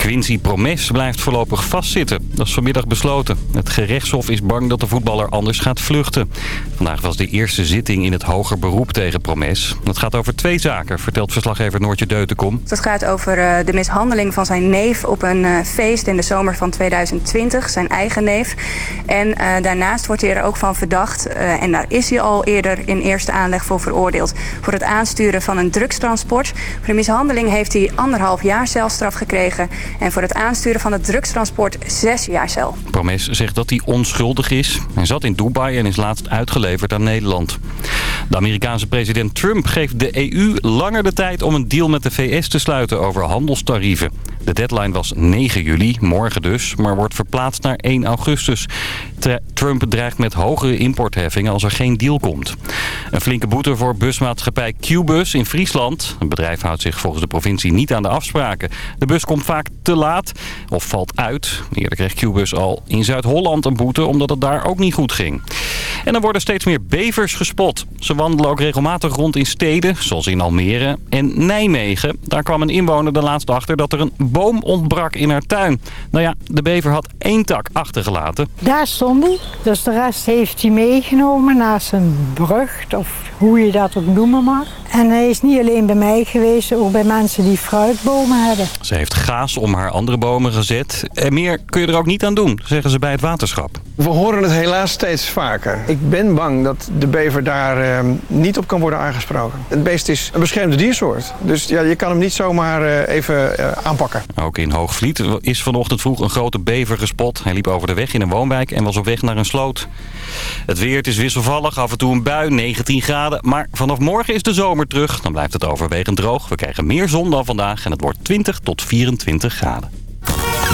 Quincy Promes blijft voorlopig vastzitten. Dat is vanmiddag besloten. Het gerechtshof is bang dat de voetballer anders gaat vluchten. Vandaag was de eerste zitting in het hoger beroep tegen Promes. Het gaat over twee zaken, vertelt verslaggever Noortje Deutenkom. Het gaat over uh, de mishandeling van zijn neef op een uh, feest in de zomer van 2020. Zijn eigen neef. En uh, daarnaast wordt hij er ook van verdacht. en daar is hij al eerder in eerste aanleg voor veroordeeld. Voor het aansturen van een drugstransport. Voor de mishandeling heeft hij anderhalf jaar celstraf gekregen. En voor het aansturen van het drugstransport zes jaar cel. Promes zegt dat hij onschuldig is. Hij zat in Dubai en is laatst uitgeleverd aan Nederland. De Amerikaanse president Trump geeft de EU langer de tijd om een deal met de VS te sluiten over handelstarieven. De deadline was 9 juli, morgen dus, maar wordt verplaatst naar 1 augustus. Trump dreigt met hogere importheffingen als er geen deal komt. Een flinke boete voor busmaatschappij Qbus in Friesland. Het bedrijf houdt zich volgens de provincie niet aan de afspraken. De bus komt vaak te laat of valt uit. Eerder kreeg Qbus al in Zuid-Holland een boete omdat het daar ook niet goed ging. En er worden steeds meer bevers gespot. Ze wandelen ook regelmatig rond in steden, zoals in Almere en Nijmegen. Daar kwam een inwoner de laatste achter dat er een boom ontbrak in haar tuin. Nou ja, de bever had één tak achtergelaten. Daar stond hij. Dus de rest heeft hij meegenomen naar zijn brug, of hoe je dat ook noemen mag. En hij is niet alleen bij mij geweest, ook bij mensen die fruitbomen hebben. Ze heeft gaas om haar andere bomen gezet. En meer kun je er ook niet aan doen, zeggen ze bij het waterschap. We horen het helaas steeds vaker. Ik ben bang dat de bever daar eh, niet op kan worden aangesproken. Het beest is een beschermde diersoort. Dus ja, je kan hem niet zomaar eh, even uh, aanpakken. Ook in Hoogvliet is vanochtend vroeg een grote bever gespot. Hij liep over de weg in een woonwijk en was op weg naar een sloot. Het weer het is wisselvallig, af en toe een bui, 19 graden. Maar vanaf morgen is de zomer terug. Dan blijft het overwegend droog. We krijgen meer zon dan vandaag en het wordt 20 tot 24 graden.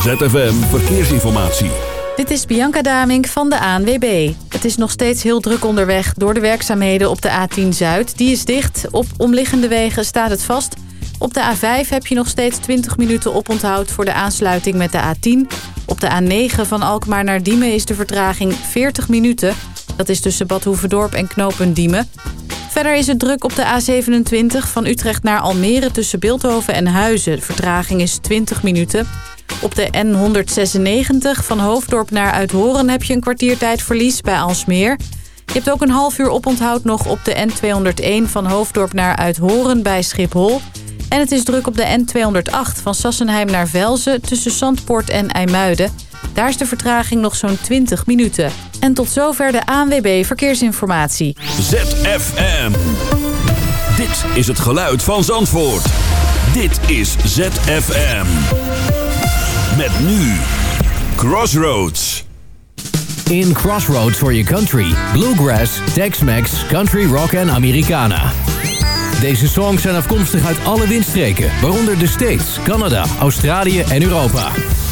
ZFM Verkeersinformatie. Dit is Bianca Damink van de ANWB. Het is nog steeds heel druk onderweg door de werkzaamheden op de A10 Zuid. Die is dicht. Op omliggende wegen staat het vast. Op de A5 heb je nog steeds 20 minuten oponthoud voor de aansluiting met de A10. Op de A9 van Alkmaar naar Diemen is de vertraging 40 minuten. Dat is tussen Bad Hoeverdorp en Knopen Diemen. Verder is het druk op de A27 van Utrecht naar Almere tussen Beeldhoven en Huizen. Vertraging is 20 minuten. Op de N196 van Hoofddorp naar Uithoren heb je een kwartiertijdverlies bij Alsmeer. Je hebt ook een half uur oponthoud nog op de N201 van Hoofddorp naar Uithoren bij Schiphol. En het is druk op de N208 van Sassenheim naar Velzen tussen Zandpoort en IJmuiden. Daar is de vertraging nog zo'n 20 minuten. En tot zover de ANWB Verkeersinformatie. ZFM. Dit is het geluid van Zandvoort. Dit is ZFM. Met nu Crossroads. In Crossroads for your country. Bluegrass, Tex-Mex, Country Rock en Americana. Deze songs zijn afkomstig uit alle windstreken, waaronder de States, Canada, Australië en Europa.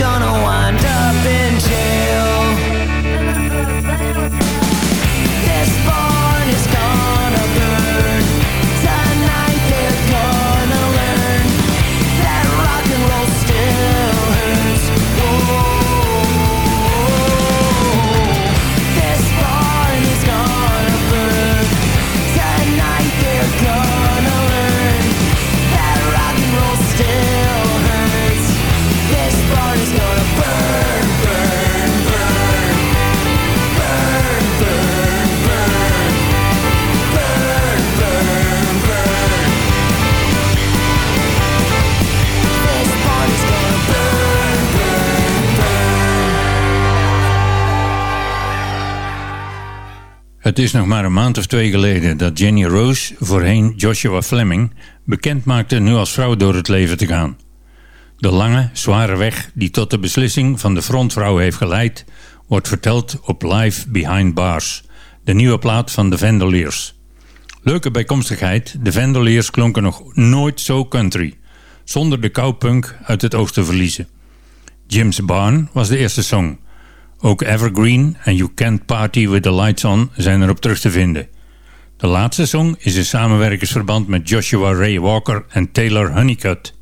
gonna wind Het is nog maar een maand of twee geleden dat Jenny Rose, voorheen Joshua Fleming, bekend maakte nu als vrouw door het leven te gaan. De lange, zware weg die tot de beslissing van de frontvrouw heeft geleid, wordt verteld op Live Behind Bars, de nieuwe plaat van de Vandaliers. Leuke bijkomstigheid, de Vandaliers klonken nog nooit zo country, zonder de cowpunk uit het oog te verliezen. Jim's Barn was de eerste song. Ook Evergreen en You Can't Party With The Lights On zijn erop terug te vinden. De laatste song is een samenwerkingsverband met Joshua Ray Walker en Taylor Honeycutt.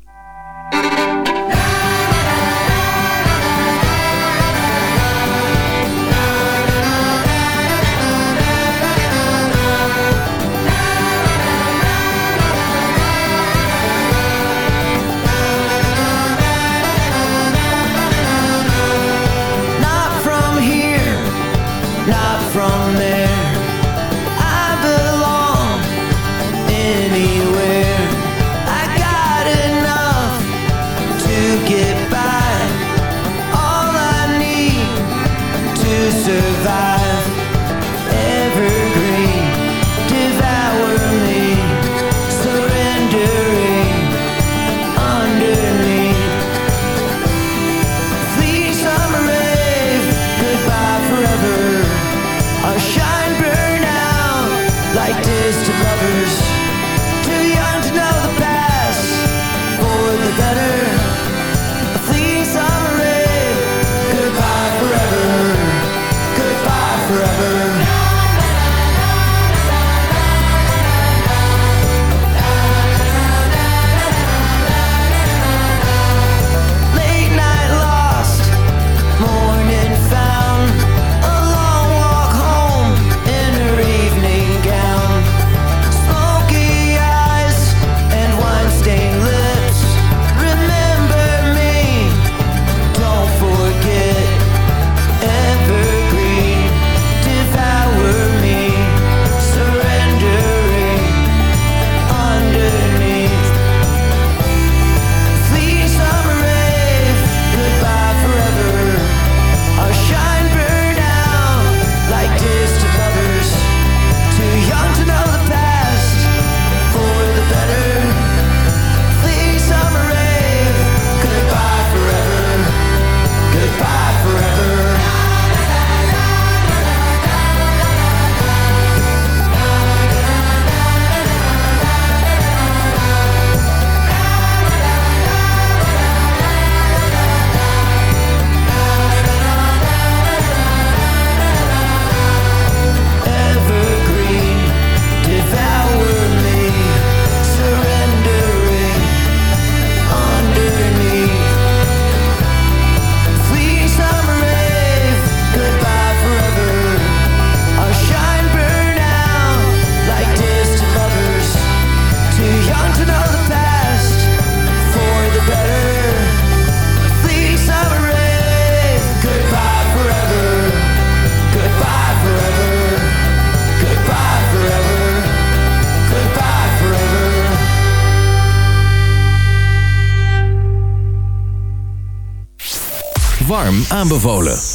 Aanbevolen.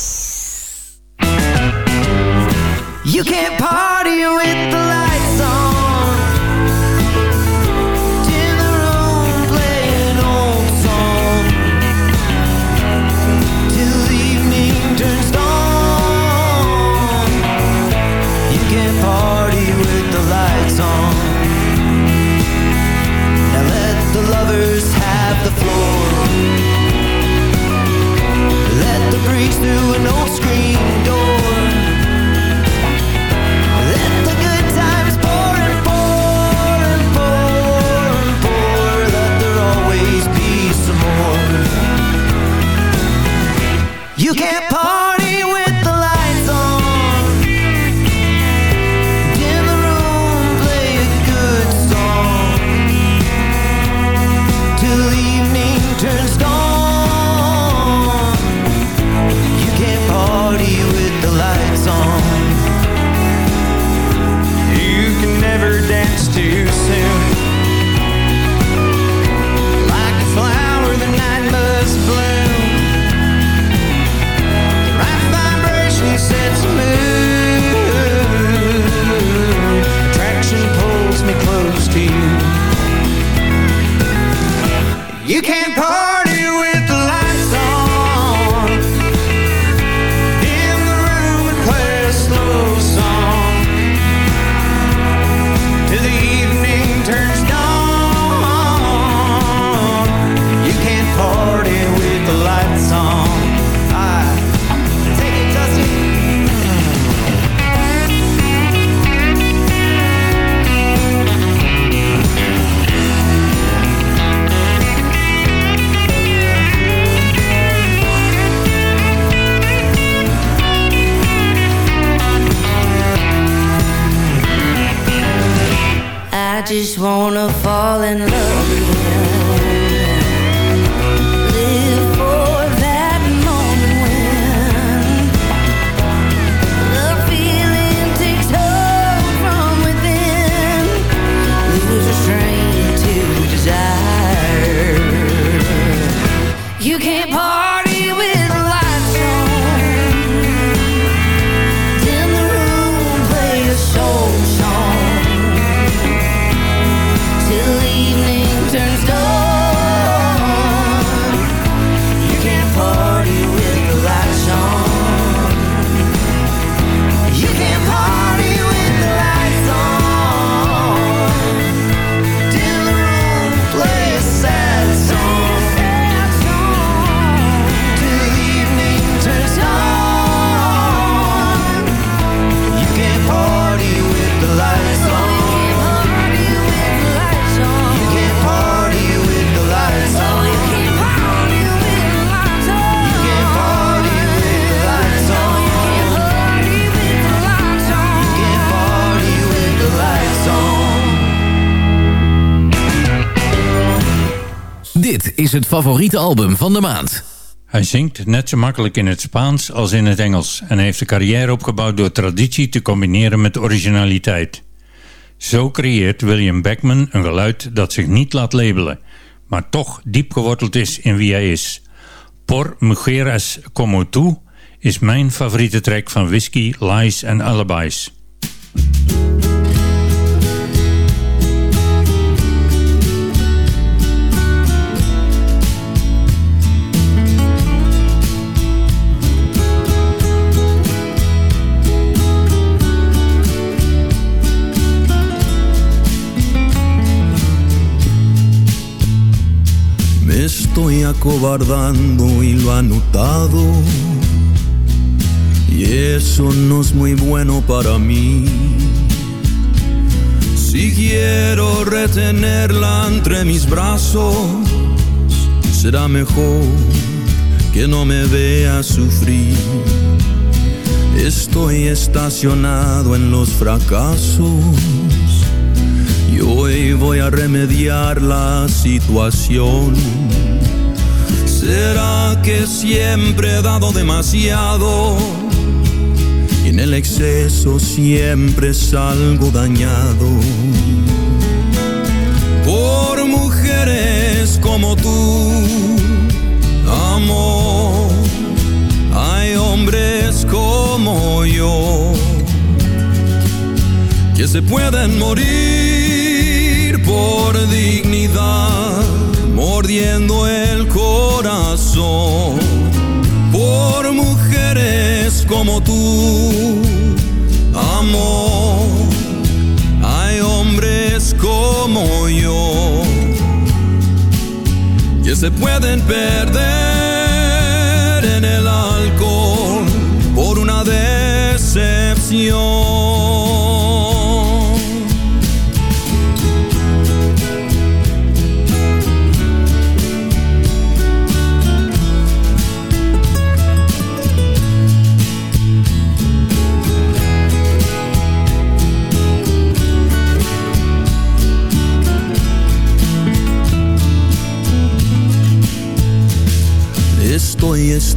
Het favoriete album van de maand. Hij zingt net zo makkelijk in het Spaans als in het Engels en heeft een carrière opgebouwd door traditie te combineren met originaliteit. Zo creëert William Beckman een geluid dat zich niet laat labelen, maar toch diep geworteld is in wie hij is. Por Mujeres Como Tú is mijn favoriete track van Whiskey, Lies en Alibis. Estoy acobardando y lo ha notado. Y eso no es muy bueno para mí. Si quiero retenerla entre mis brazos, será mejor que no me vea sufrir. Estoy estacionado en los fracasos y hoy voy a remediar la situación. ¿Será que siempre he dado demasiado? Y en el exceso siempre salgo dañado. Por mujeres como tú, amor, hay hombres como yo que se pueden morir por dignidad, mordiendo el corazón. Por mujeres como tú, amor, hay hombres como yo que se pueden perder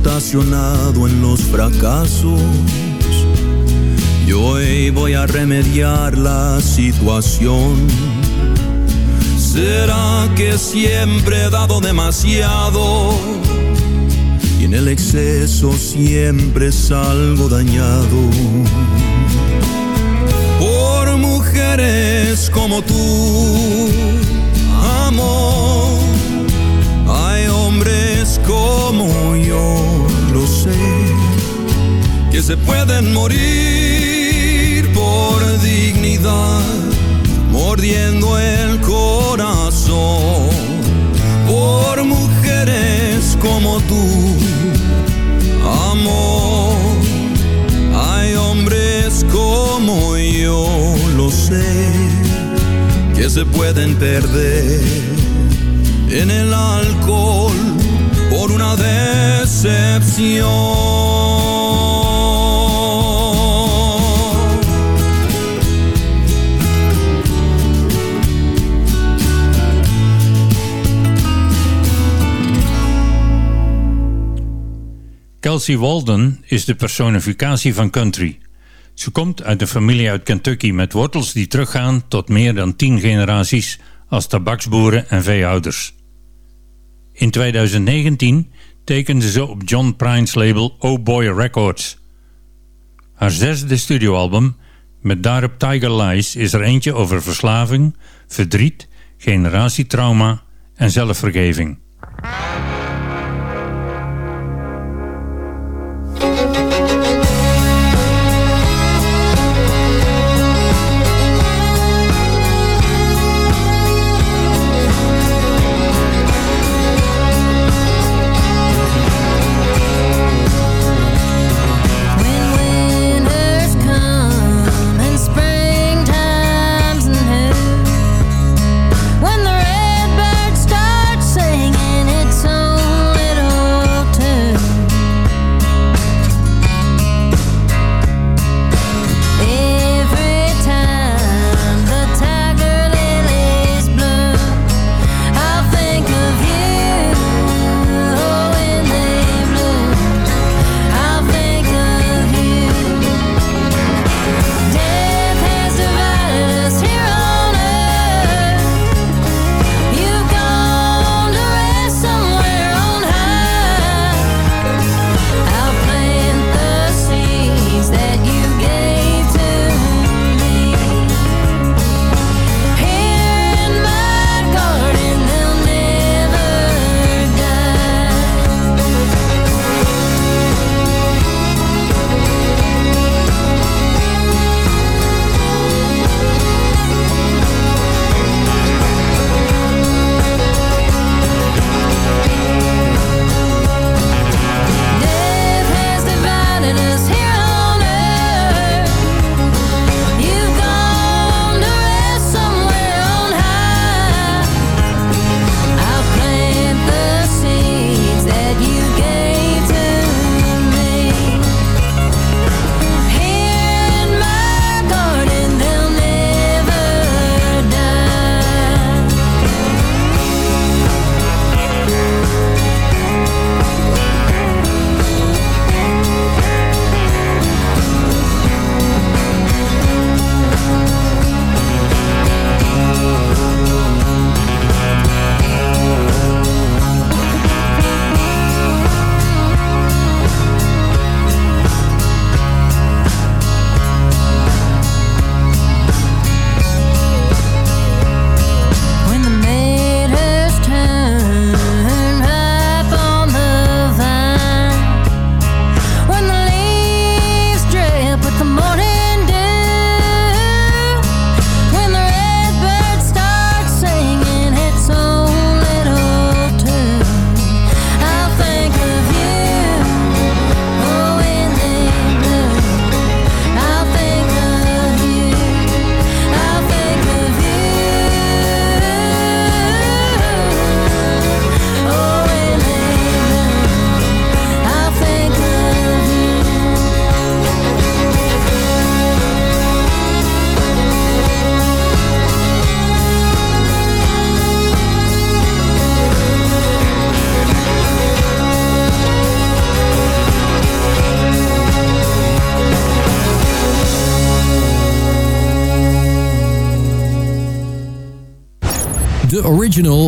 estacionado en los fracasos y hoy voy a remediar la situación. ¿Será que siempre he dado demasiado? Y en el exceso siempre salgo dañado. Por mujeres como tú, amor, hay hombres como yo, que se pueden morir por dignidad, mordiendo el corazón. Por mujeres como tú, amor, hay hombres como yo, lo sé, que se pueden perder en el alcohol Kelsey Walden is de personificatie van country. Ze komt uit een familie uit Kentucky met wortels die teruggaan tot meer dan tien generaties als tabaksboeren en veehouders. In 2019 tekende ze op John Prine's label Oh Boy Records. Haar zesde studioalbum, met daarop Tiger Lies, is er eentje over verslaving, verdriet, generatietrauma en zelfvergeving.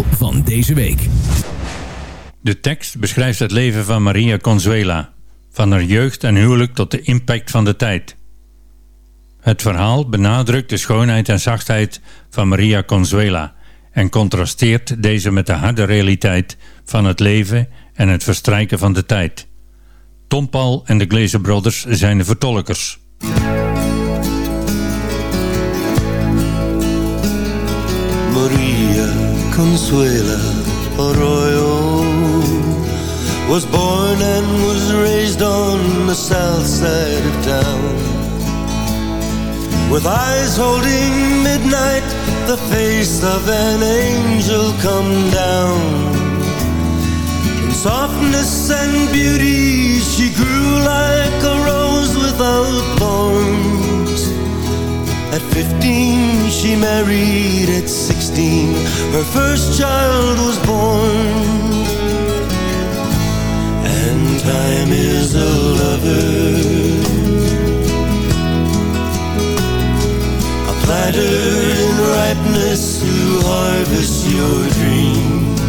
Van deze week. De tekst beschrijft het leven van Maria Consuela, van haar jeugd en huwelijk tot de impact van de tijd. Het verhaal benadrukt de schoonheid en zachtheid van Maria Consuela en contrasteert deze met de harde realiteit van het leven en het verstrijken van de tijd. Tom Paul en de Glazer Brothers zijn de vertolkers. Consuela Arroyo was born and was raised on the south side of town. With eyes holding midnight, the face of an angel come down. In softness and beauty, she grew like a rose without thorns. At 15 she married, at 16 her first child was born. And time is a lover. A planter in ripeness who harvests your dreams.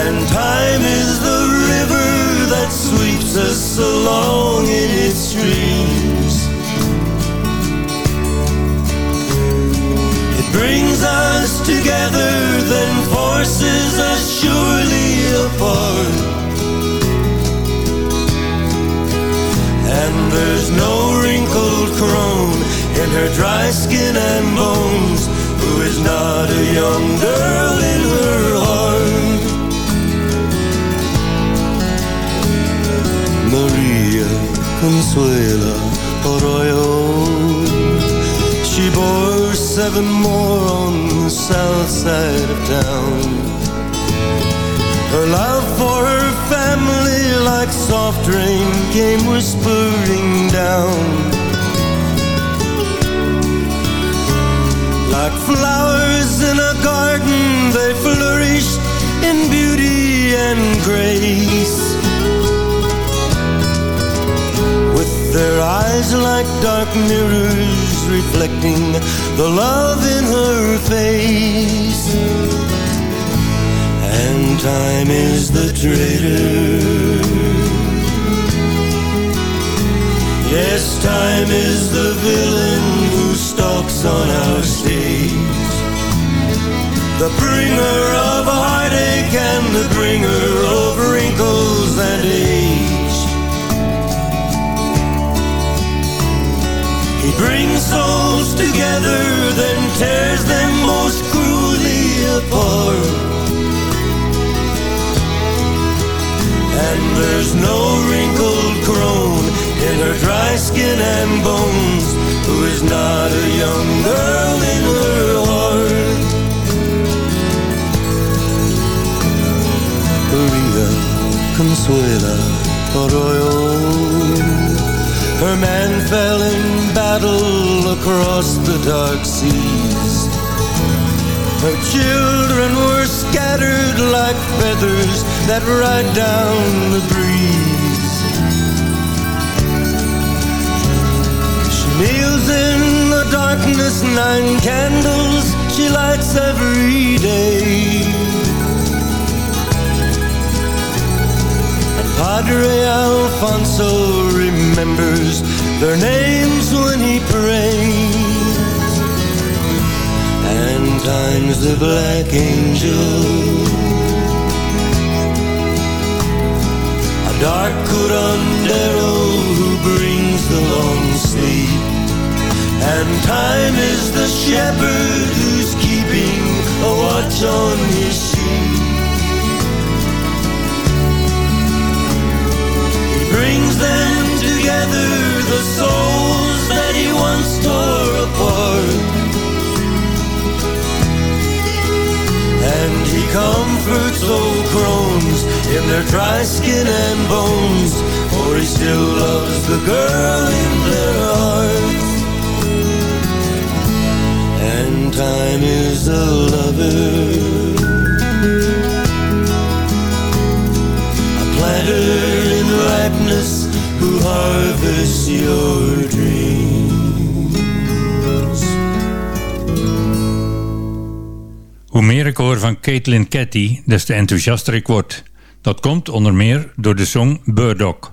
And time is the river that sweeps us along in its streams. Brings us together, then forces us surely apart. And there's no wrinkled crone in her dry skin and bones who is not a young girl in her heart. Maria Consuela Arroyo. She bore seven more on the south side of town. Her love for her family, like soft rain, came whispering down. Like flowers in a garden, they flourished in beauty and grace. With their eyes like dark mirrors reflecting the love in her face. And time is the traitor. Yes, time is the villain who stalks on our stage. The bringer of heartache and the bringer of wrinkles and age. Brings souls together, then tears them most cruelly apart. And there's no wrinkled dark seas. Her children were scattered like feathers that ride down the breeze. She kneels in the darkness, nine candles she lights every day. And Padre Alfonso remembers their names when he prays. And time's the black angel. A dark curandero who brings the long sleep. And time is the shepherd who's keeping a watch on his sheep. He brings them together, the souls that he once tore apart. Comforts old crones in their dry skin and bones, for he still loves the girl in their hearts. And time is a lover, a planter in ripeness who harvests your dreams. Meer ik hoor van Caitlin Cathy, des te enthousiaster ik word. Dat komt onder meer door de song Burdock.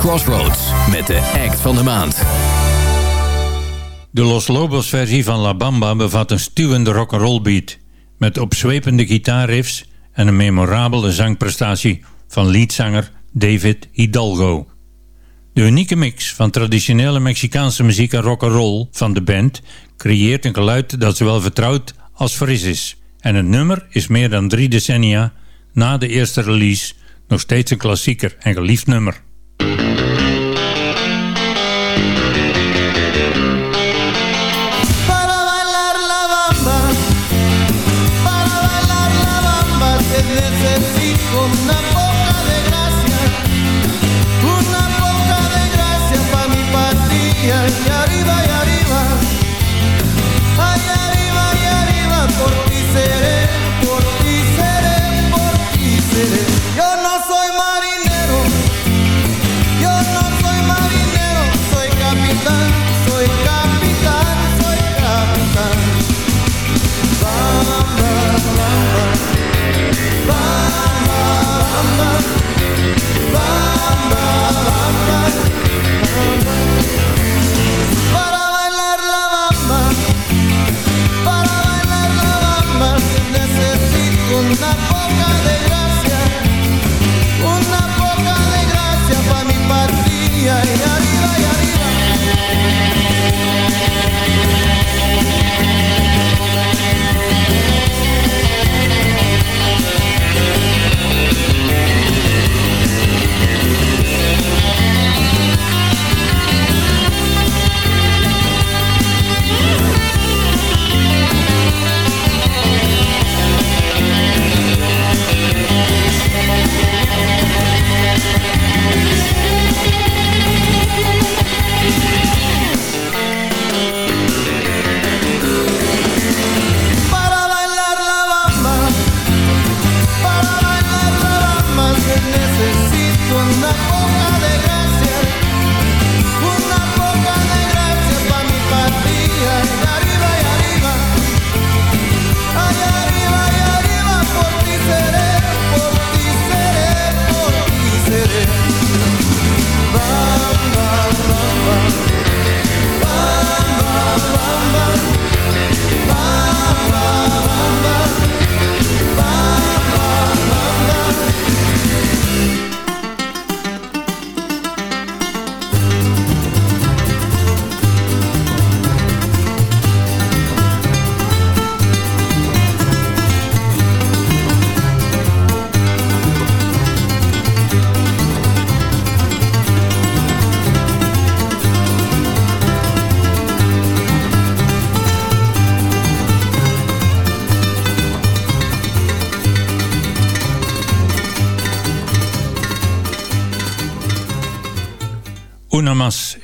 Crossroads met de act van de maand. De Los Lobos versie van La Bamba bevat een stuwende rock'n'roll beat... met opzwepende gitaarriffs en een memorabele zangprestatie van leadzanger David Hidalgo. De unieke mix van traditionele Mexicaanse muziek en rock'n'roll van de band... creëert een geluid dat zowel vertrouwd als fris is. En het nummer is meer dan drie decennia na de eerste release... nog steeds een klassieker en geliefd nummer. Música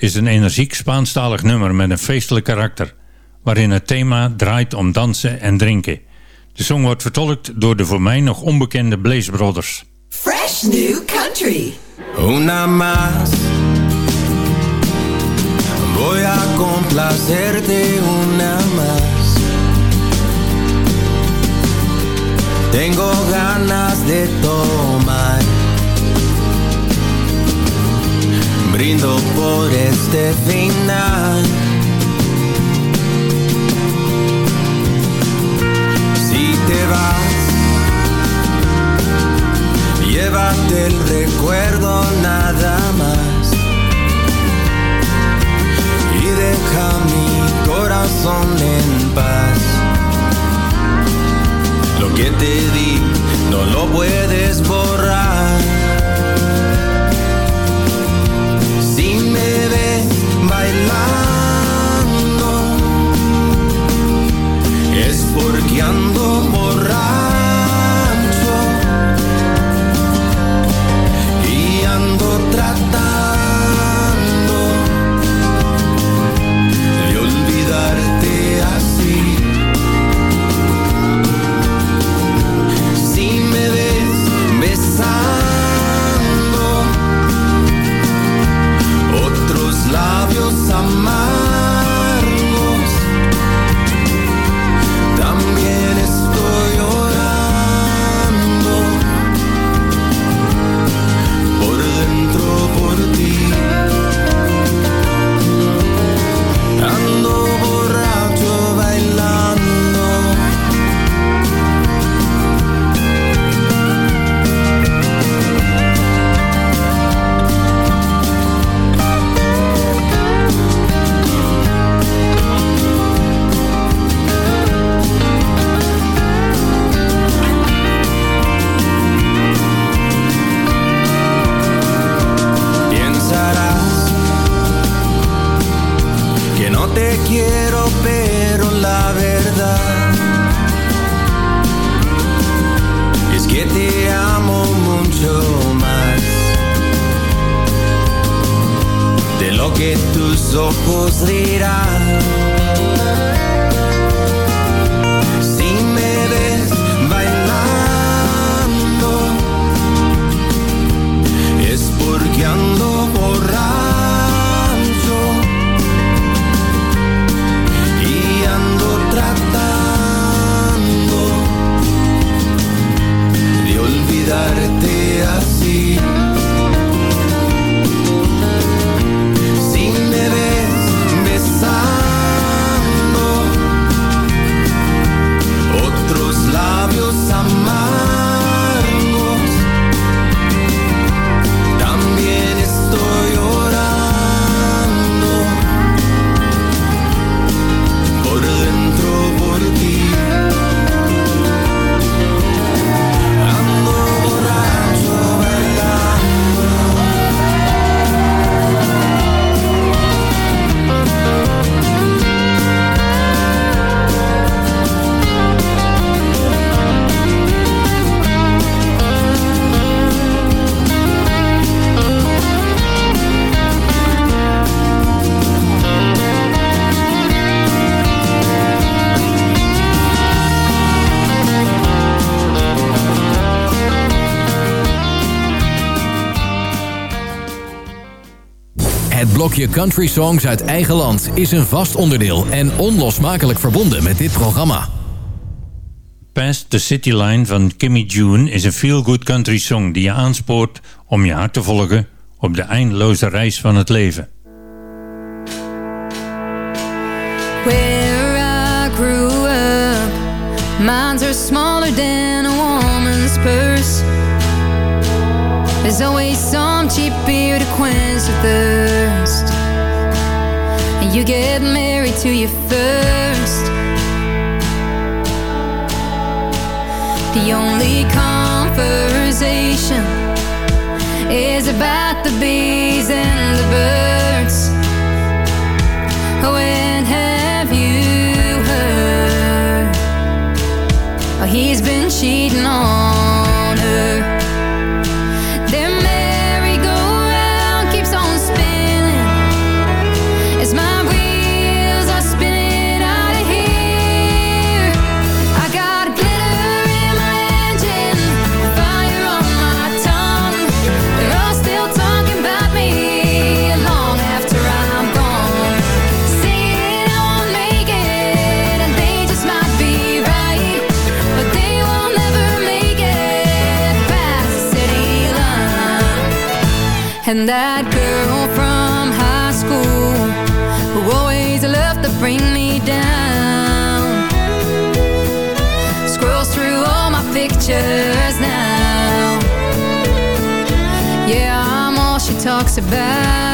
is een energiek Spaanstalig nummer met een feestelijk karakter, waarin het thema draait om dansen en drinken. De song wordt vertolkt door de voor mij nog onbekende Blaze Brothers. Fresh New Country. Una más. Voy a complacerte una más. Tengo ganas de tomar. Brindo por este final. Si te vas, llévate el recuerdo nada más. Y deja mi corazón en paz. Lo que te di no lo puedes Je Country Songs uit eigen land is een vast onderdeel en onlosmakelijk verbonden met dit programma. Past the City Line van Kimmy June is een feel-good country song die je aanspoort om je hart te volgen op de eindeloze reis van het leven. Where I grew up, minds are smaller than a woman's purse. There's always some cheap beer to quench your thirst. And you get married to your first. The only conversation is about the beer. And that girl from high school Who always loved to bring me down. Scrolls through all my pictures now. Yeah, I'm all she talks about.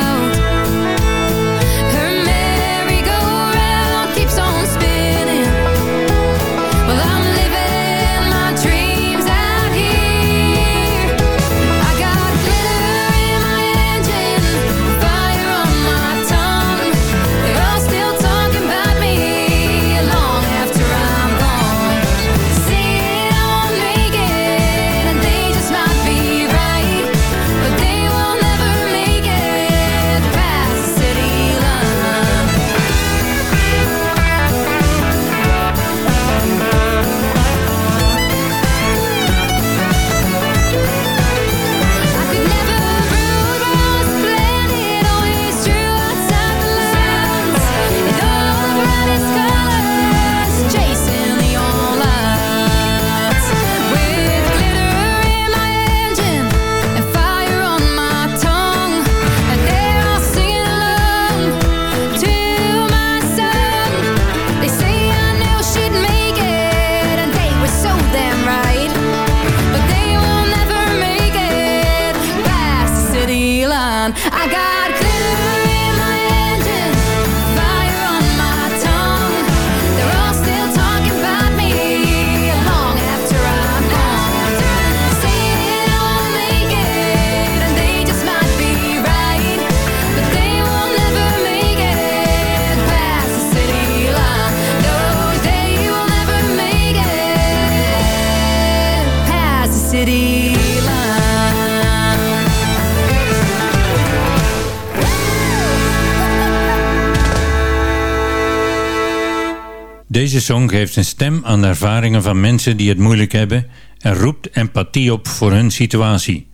Deze song geeft een stem aan de ervaringen van mensen die het moeilijk hebben en roept empathie op voor hun situatie.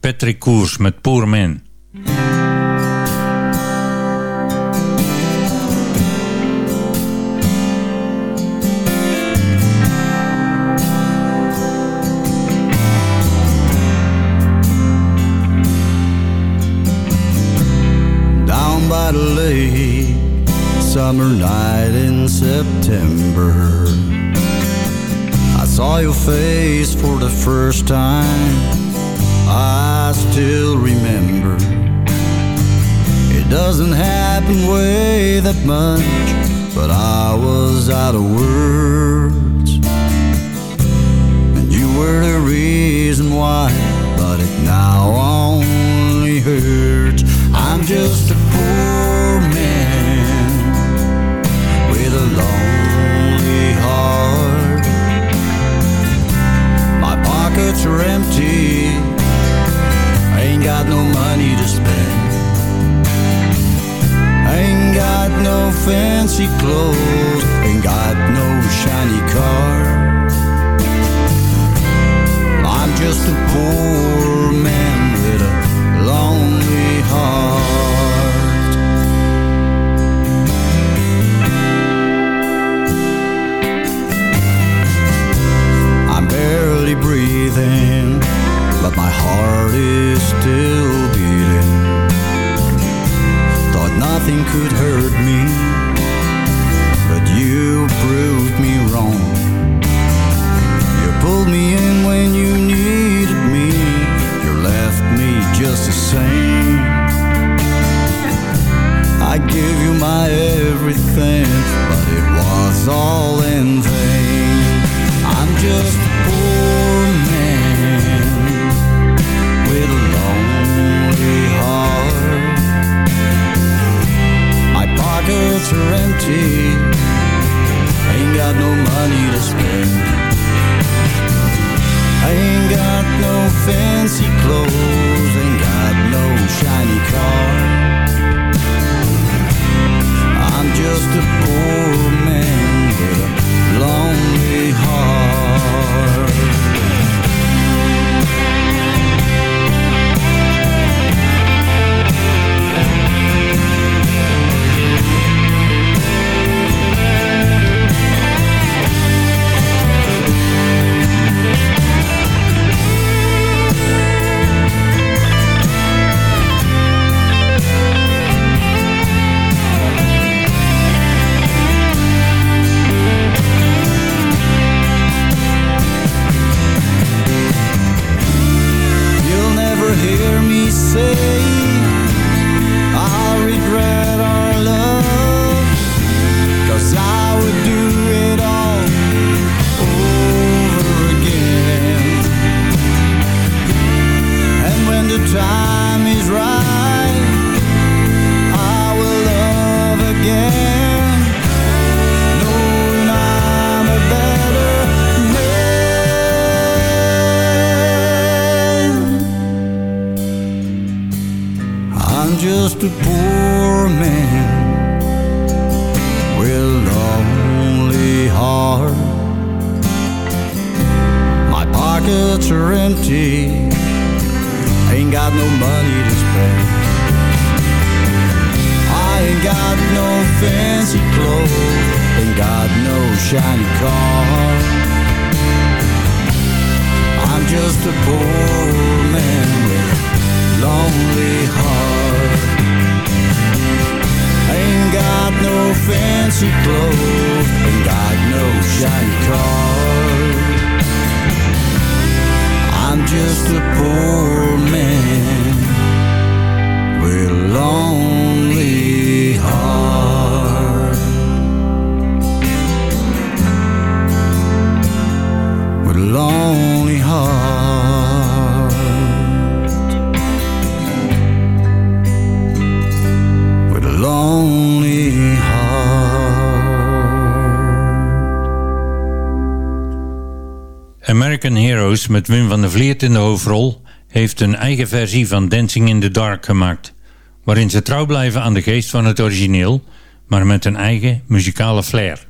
Patrick Koers met Poor Man. down by the summer night saw your face for the first time. I still remember. It doesn't happen way that much, but I was out of words. And you were the reason why, but it now only hurts. I'm just a pockets are empty, ain't got no money to spend. Ain't got no fancy clothes, ain't got no shiny car. I'm just a poor man breathing, but my heart is still beating. Thought nothing could hurt me, but you proved me wrong. You pulled me in when you needed me. You left me just the same. I gave you my everything, but it was all in vain. I'm just pockets are empty, ain't got no money to spend. Ain't got no fancy clothes, ain't got no shiny car. I'm just a poor man with a lonely heart. Met Wim van der Vliert in de hoofdrol heeft een eigen versie van Dancing in the Dark gemaakt, waarin ze trouw blijven aan de geest van het origineel, maar met een eigen muzikale flair.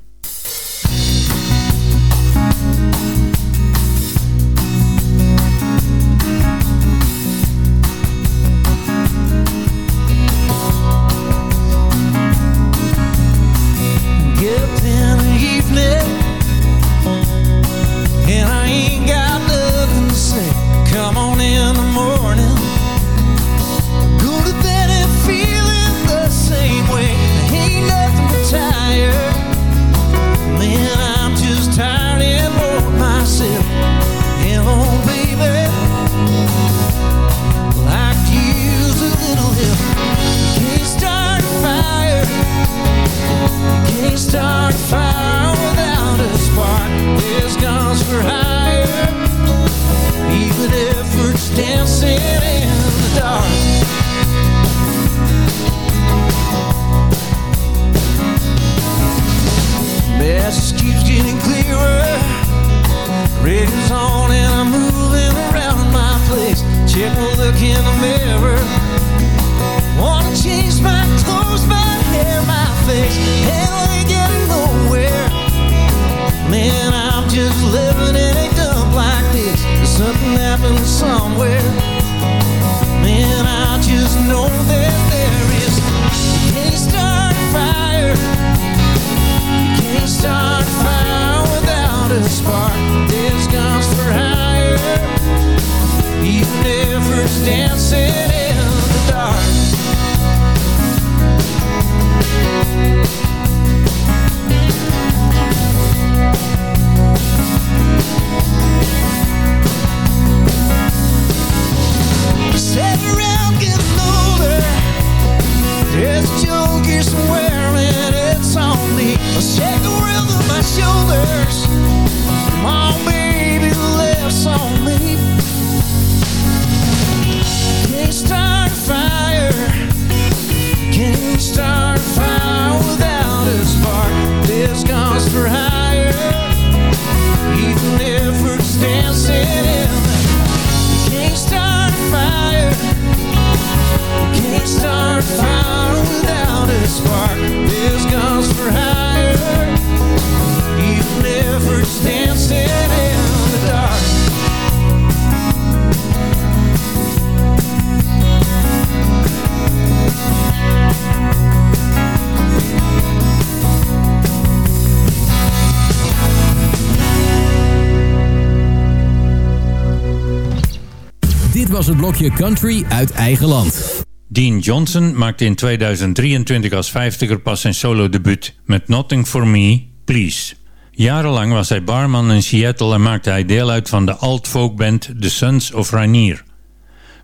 Country uit eigen land. Dean Johnson maakte in 2023 als vijftiger pas zijn solo-debuut met Nothing For Me, Please. Jarenlang was hij barman in Seattle en maakte hij deel uit van de alt-folkband The Sons of Rainier.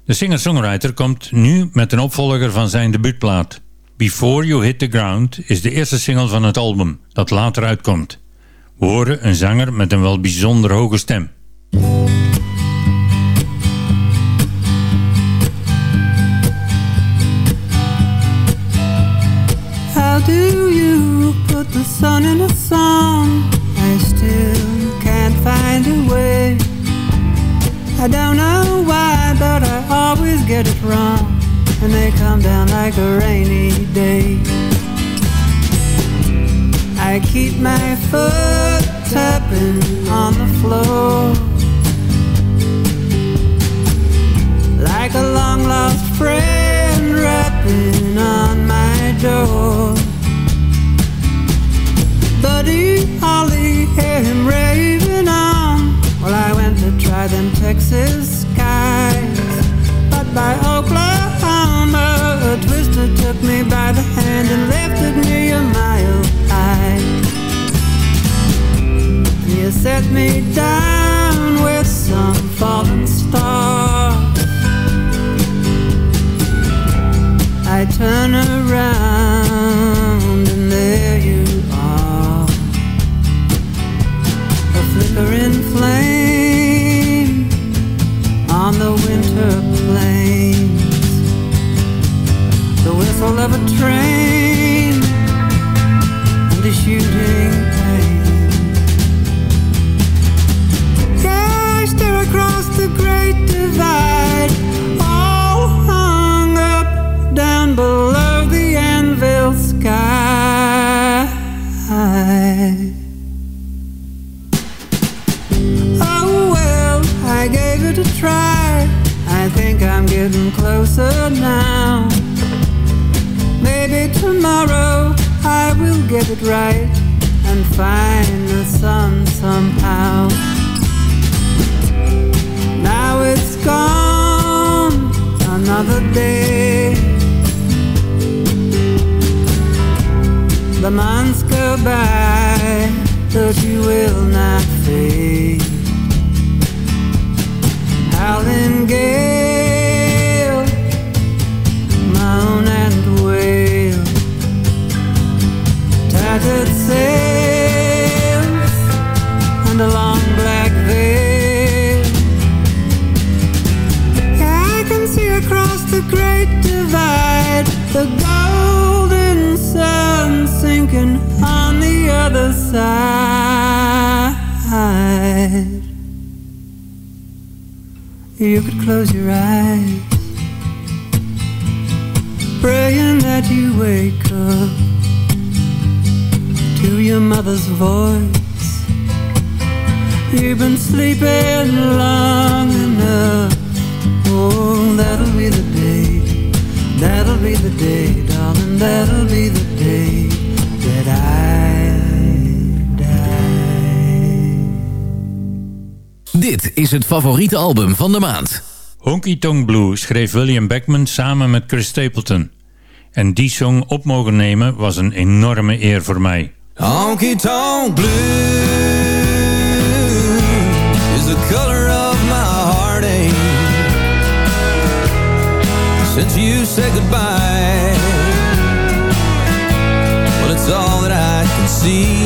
De singer-songwriter komt nu met een opvolger van zijn debuutplaat. Before You Hit The Ground is de eerste single van het album, dat later uitkomt. We horen een zanger met een wel bijzonder hoge stem. Sun in a song? I still can't find a way. I don't know why, but I always get it wrong. And they come down like a rainy day. I keep my foot tapping on the floor. Like a long lost friend rapping on my door. Buddy Holly, him raving on. Well, I went to try them Texas skies. But by Oklahoma, a twister took me by the hand and lifted me a mile high. And you set me down with some fallen star. I turn around and there of a train. And a shooting it right And find the sun somehow. Now it's gone another day. The months go by But you will not fade. Howling gale Tattered sails And a long black veil. I can see across the great divide The golden sun sinking on the other side. You could close your eyes Praying that you wake up your mother's voice You've been sleeping long enough. Oh, that'll be the day. That'll be the day, darling. That'll be the day that I Dit is het favoriete album van de maand. Honky Tonk Blue schreef William Beckman samen met Chris Stapleton. En die song op mogen nemen was een enorme eer voor mij. Honky tonk blue is the color of my heartache. Since you said goodbye, well, it's all that I can see.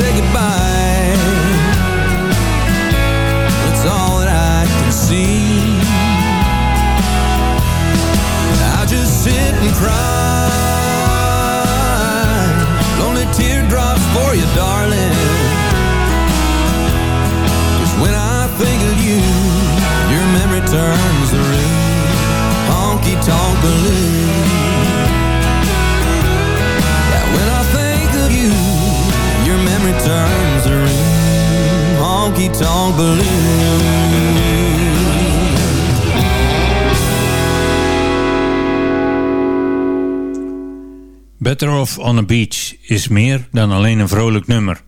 Said goodbye, Better Off on a Beach is meer dan alleen een vrolijk nummer.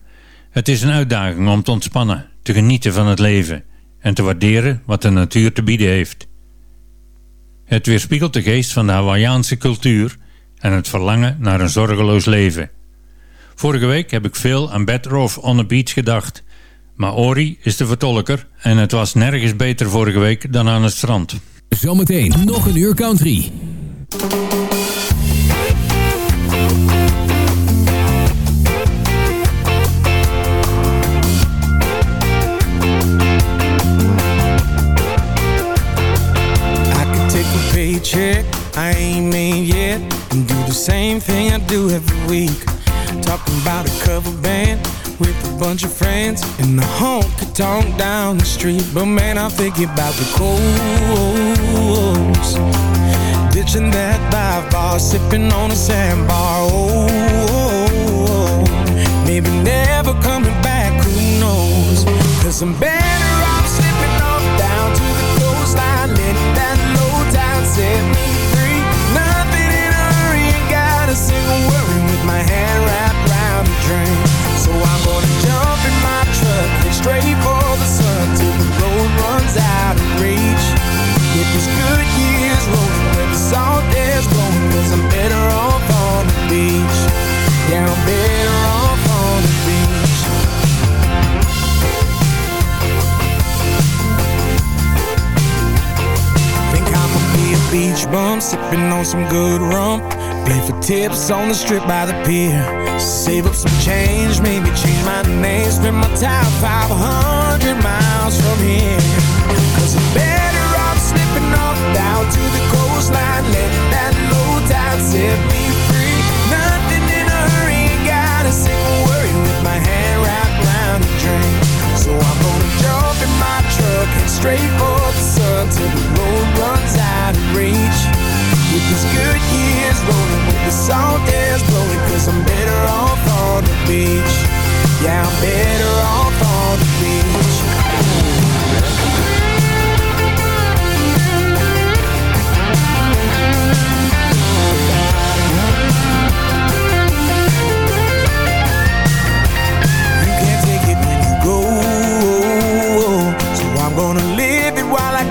Het is een uitdaging om te ontspannen, te genieten van het leven en te waarderen wat de natuur te bieden heeft. Het weerspiegelt de geest van de Hawaïaanse cultuur en het verlangen naar een zorgeloos leven. Vorige week heb ik veel aan Better Off on a Beach gedacht, maar Ori is de vertolker en het was nergens beter vorige week dan aan het strand. Zometeen nog een uur country. A paycheck I ain't made yet and do the same thing I do every week. Talking about a cover band with a bunch of friends in the honky tonk down the street. But man, I think about the coast, ditching that dive bar, sipping on a sandbar. Oh, maybe never coming back. Who knows? Cause I'm better bum, sipping on some good rum. Play for tips on the strip by the pier. Save up some change, maybe change my name. Spend my time 500 miles from here. Cause I'm better off slipping off down to the coastline. Letting that low tide set me free. Nothing in a hurry, ain't got a single worry with my hand wrapped around the drink. So I'm gonna jump in my truck and straight for the sun till the road runs out of reach. With these good years rolling, with the salt air's blowing, cause I'm better off on the beach. Yeah, I'm better off on the beach.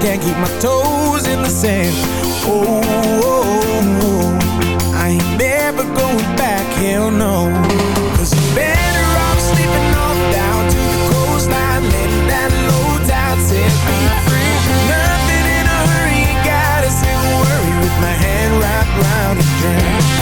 Can't keep my toes in the sand. Oh, oh, oh. I ain't never going back, hell no. Cause I'm better off sleeping off down to the coastline. Letting that low tide set me free. Nothing in a hurry, ain't got a worry with my hand wrapped around a drink.